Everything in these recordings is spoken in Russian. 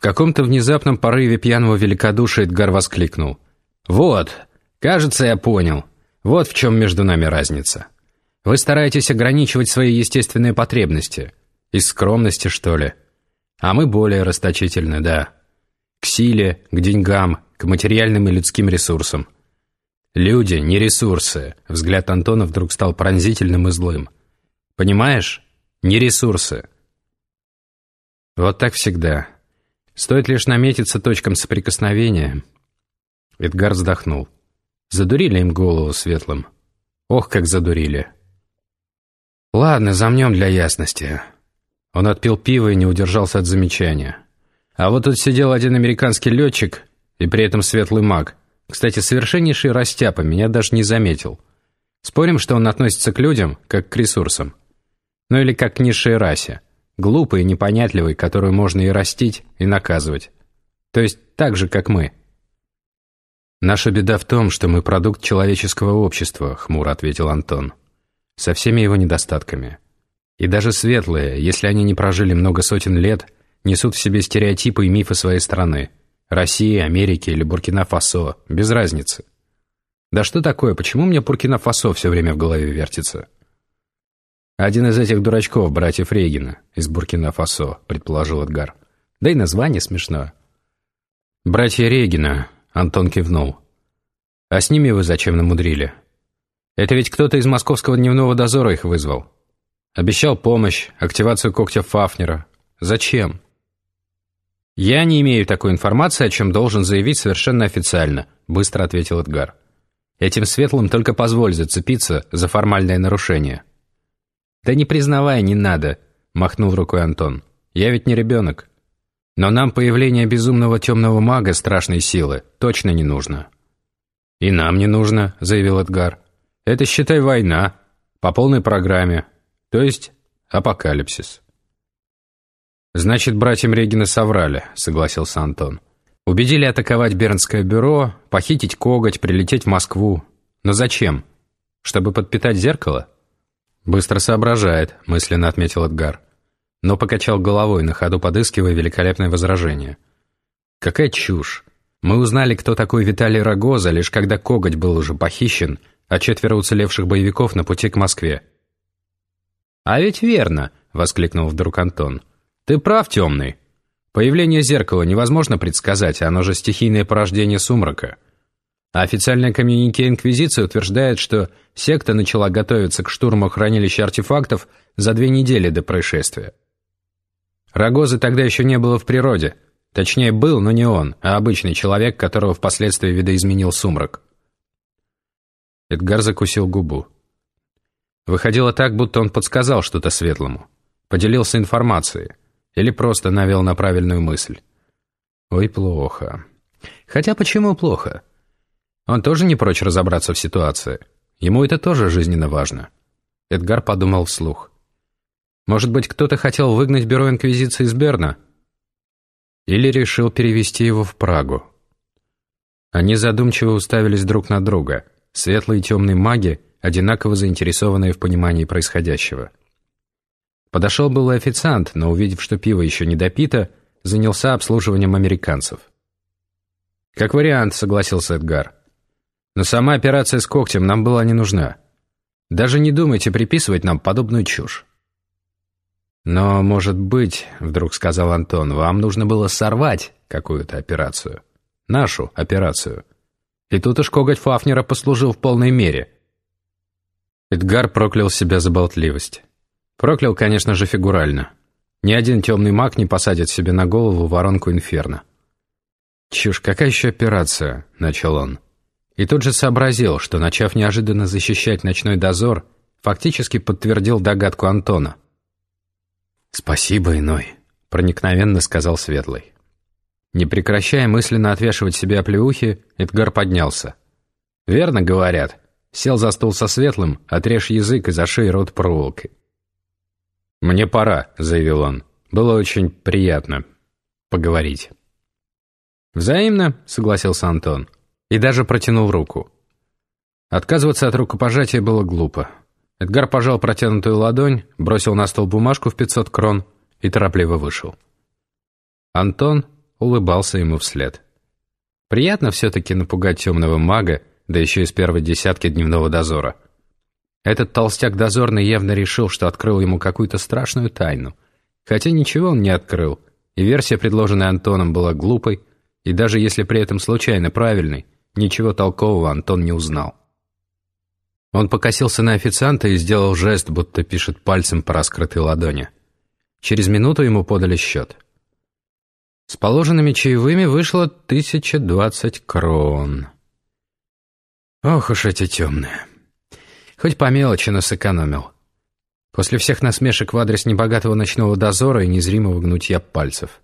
В каком-то внезапном порыве пьяного великодушия Эдгар воскликнул. «Вот, кажется, я понял. Вот в чем между нами разница. Вы стараетесь ограничивать свои естественные потребности. Из скромности, что ли? А мы более расточительны, да. К силе, к деньгам, к материальным и людским ресурсам. Люди, не ресурсы. Взгляд Антона вдруг стал пронзительным и злым. Понимаешь? Не ресурсы. Вот так всегда. Стоит лишь наметиться точкам соприкосновения. Эдгар вздохнул. Задурили им голову светлым. Ох, как задурили. Ладно, замнем для ясности. Он отпил пиво и не удержался от замечания. А вот тут сидел один американский летчик и при этом светлый маг. Кстати, совершеннейший растяпа, меня даже не заметил. Спорим, что он относится к людям, как к ресурсам. Ну или как к низшей расе. Глупый и непонятливый, которую можно и растить, и наказывать. То есть так же, как мы. «Наша беда в том, что мы продукт человеческого общества», — хмуро ответил Антон. «Со всеми его недостатками. И даже светлые, если они не прожили много сотен лет, несут в себе стереотипы и мифы своей страны. России, Америки или Буркина-Фасо, без разницы. Да что такое, почему мне Буркина-Фасо все время в голове вертится?» «Один из этих дурачков, братьев Рейгина, из Буркина-Фасо», — предположил Эдгар. «Да и название смешное». «Братья Регина», — Антон кивнул. «А с ними вы зачем намудрили? Это ведь кто-то из московского дневного дозора их вызвал. Обещал помощь, активацию когтя Фафнера. Зачем?» «Я не имею такой информации, о чем должен заявить совершенно официально», — быстро ответил Эдгар. «Этим светлым только позволь зацепиться за формальное нарушение». «Да не признавай, не надо», — махнул рукой Антон. «Я ведь не ребенок. Но нам появление безумного темного мага страшной силы точно не нужно». «И нам не нужно», — заявил Эдгар. «Это, считай, война. По полной программе. То есть апокалипсис». «Значит, братьям Регина соврали», — согласился Антон. «Убедили атаковать Бернское бюро, похитить коготь, прилететь в Москву. Но зачем? Чтобы подпитать зеркало?» «Быстро соображает», — мысленно отметил Эдгар. Но покачал головой, на ходу подыскивая великолепное возражение. «Какая чушь! Мы узнали, кто такой Виталий Рогоза, лишь когда коготь был уже похищен, а четверо уцелевших боевиков на пути к Москве». «А ведь верно!» — воскликнул вдруг Антон. «Ты прав, темный. Появление зеркала невозможно предсказать, оно же стихийное порождение сумрака». А официальная коммюнике Инквизиции утверждает, что секта начала готовиться к штурму хранилища артефактов за две недели до происшествия. Рогозы тогда еще не было в природе. Точнее, был, но не он, а обычный человек, которого впоследствии видоизменил сумрак. Эдгар закусил губу. Выходило так, будто он подсказал что-то светлому, поделился информацией или просто навел на правильную мысль. Ой, плохо. Хотя почему плохо? Он тоже не прочь разобраться в ситуации. Ему это тоже жизненно важно. Эдгар подумал вслух. Может быть, кто-то хотел выгнать бюро Инквизиции из Берна? Или решил перевести его в Прагу? Они задумчиво уставились друг на друга. Светлые и темные маги, одинаково заинтересованные в понимании происходящего. Подошел был официант, но, увидев, что пиво еще не допито, занялся обслуживанием американцев. «Как вариант», — согласился Эдгар. Но сама операция с когтем нам была не нужна. Даже не думайте приписывать нам подобную чушь. «Но, может быть, — вдруг сказал Антон, — вам нужно было сорвать какую-то операцию. Нашу операцию. И тут уж коготь Фафнера послужил в полной мере». Эдгар проклял себя за болтливость. Проклял, конечно же, фигурально. Ни один темный маг не посадит себе на голову воронку инферно. «Чушь, какая еще операция?» — начал он. И тут же сообразил, что, начав неожиданно защищать ночной дозор, фактически подтвердил догадку Антона. «Спасибо, иной», — проникновенно сказал Светлый. Не прекращая мысленно отвешивать себе оплеухи, Эдгар поднялся. «Верно говорят. Сел за стол со Светлым, отрежь язык и зашей рот проволокой». «Мне пора», — заявил он. «Было очень приятно поговорить». «Взаимно», — согласился Антон и даже протянул руку. Отказываться от рукопожатия было глупо. Эдгар пожал протянутую ладонь, бросил на стол бумажку в 500 крон и торопливо вышел. Антон, улыбался ему вслед. Приятно все-таки напугать темного мага, да еще из первой десятки дневного дозора. Этот толстяк дозорный явно решил, что открыл ему какую-то страшную тайну. Хотя ничего он не открыл, и версия, предложенная Антоном, была глупой, и даже если при этом случайно правильной, ничего толкового Антон не узнал. Он покосился на официанта и сделал жест, будто пишет пальцем по раскрытой ладони. Через минуту ему подали счет. С положенными чаевыми вышло тысяча двадцать крон. Ох уж эти темные. Хоть по мелочи, но сэкономил. После всех насмешек в адрес небогатого ночного дозора и незримого гнутья пальцев.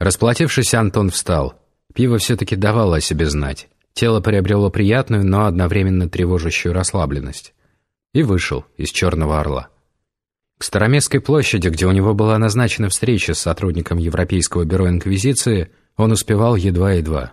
Расплатившись, Антон встал. Пиво все-таки давало о себе знать. Тело приобрело приятную, но одновременно тревожащую расслабленность. И вышел из «Черного орла». К Староместской площади, где у него была назначена встреча с сотрудником Европейского бюро Инквизиции, он успевал едва-едва.